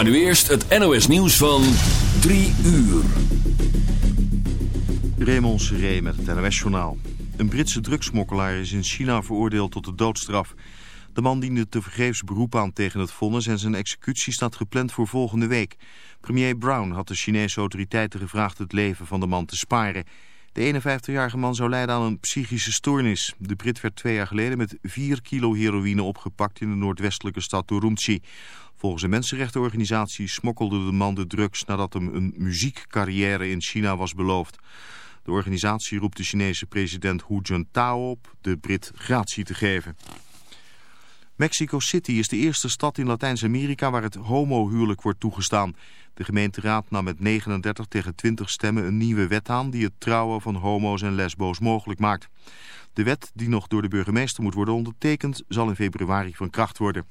Maar nu eerst het NOS nieuws van 3 uur. Raymond Seré met het NOS-journaal. Een Britse drugsmokkelaar is in China veroordeeld tot de doodstraf. De man diende tevergeefs beroep aan tegen het vonnis en zijn executie staat gepland voor volgende week. Premier Brown had de Chinese autoriteiten gevraagd het leven van de man te sparen. De 51-jarige man zou lijden aan een psychische stoornis. De Brit werd twee jaar geleden met 4 kilo heroïne opgepakt in de noordwestelijke stad Urumqi. Volgens een mensenrechtenorganisatie smokkelde de man de drugs nadat hem een muziekcarrière in China was beloofd. De organisatie roept de Chinese president Hu Jintao op de Brit gratie te geven. Mexico City is de eerste stad in Latijns-Amerika waar het homohuwelijk wordt toegestaan. De gemeenteraad nam met 39 tegen 20 stemmen een nieuwe wet aan die het trouwen van homo's en lesbo's mogelijk maakt. De wet, die nog door de burgemeester moet worden ondertekend, zal in februari van kracht worden.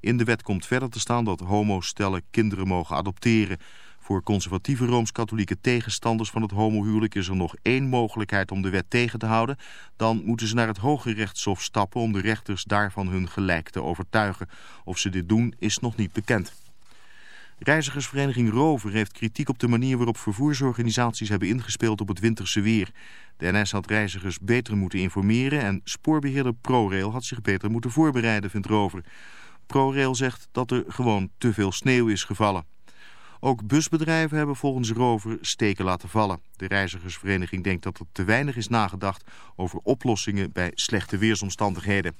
In de wet komt verder te staan dat homo's stellen kinderen mogen adopteren. Voor conservatieve Rooms-Katholieke tegenstanders van het homohuwelijk is er nog één mogelijkheid om de wet tegen te houden. Dan moeten ze naar het Hoge Rechtshof stappen om de rechters daarvan hun gelijk te overtuigen. Of ze dit doen is nog niet bekend. Reizigersvereniging Rover heeft kritiek op de manier waarop vervoersorganisaties hebben ingespeeld op het winterse weer. De NS had reizigers beter moeten informeren en spoorbeheerder ProRail had zich beter moeten voorbereiden, vindt Rover. ProRail zegt dat er gewoon te veel sneeuw is gevallen. Ook busbedrijven hebben volgens Rover steken laten vallen. De reizigersvereniging denkt dat er te weinig is nagedacht over oplossingen bij slechte weersomstandigheden.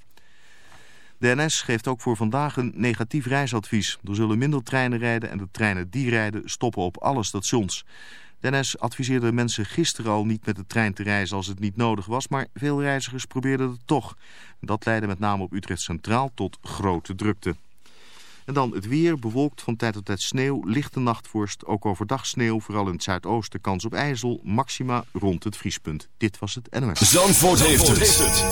De NS geeft ook voor vandaag een negatief reisadvies. Er zullen minder treinen rijden en de treinen die rijden stoppen op alle stations. De NS adviseerde mensen gisteren al niet met de trein te reizen als het niet nodig was, maar veel reizigers probeerden het toch. Dat leidde met name op Utrecht Centraal tot grote drukte. En dan het weer, bewolkt van tijd tot tijd sneeuw, lichte nachtvorst, ook overdag sneeuw, vooral in het zuidoosten kans op ijzel, maxima rond het vriespunt. Dit was het NMS. Zandvoort, heeft, het.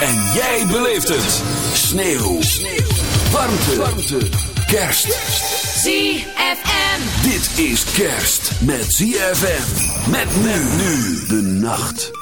En jij beleeft het. Sneeuw. sneeuw. Warmte. Warmte. Kerst. ZFM. Dit is kerst met ZFM. Met men nu de nacht.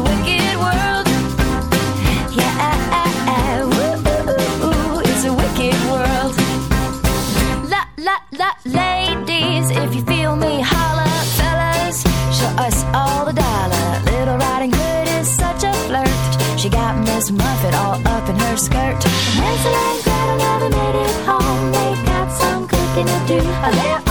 skirt. Hansel and Gretel never made it home. They got some cooking to do of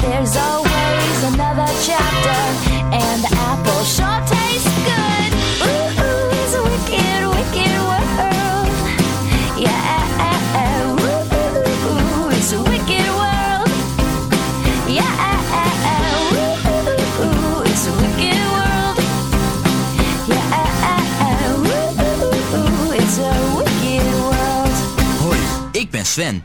there's always another chapter, and the apple sure tastes good. Ooh, ooh, it's a wicked, wicked world. Yeah, ooh, ooh, ooh, it's a wicked world. Yeah, ooh, ooh, it's a wicked world. Yeah, ooh, ooh, it's a wicked world. Hoi, ik ben Sven.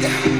Need.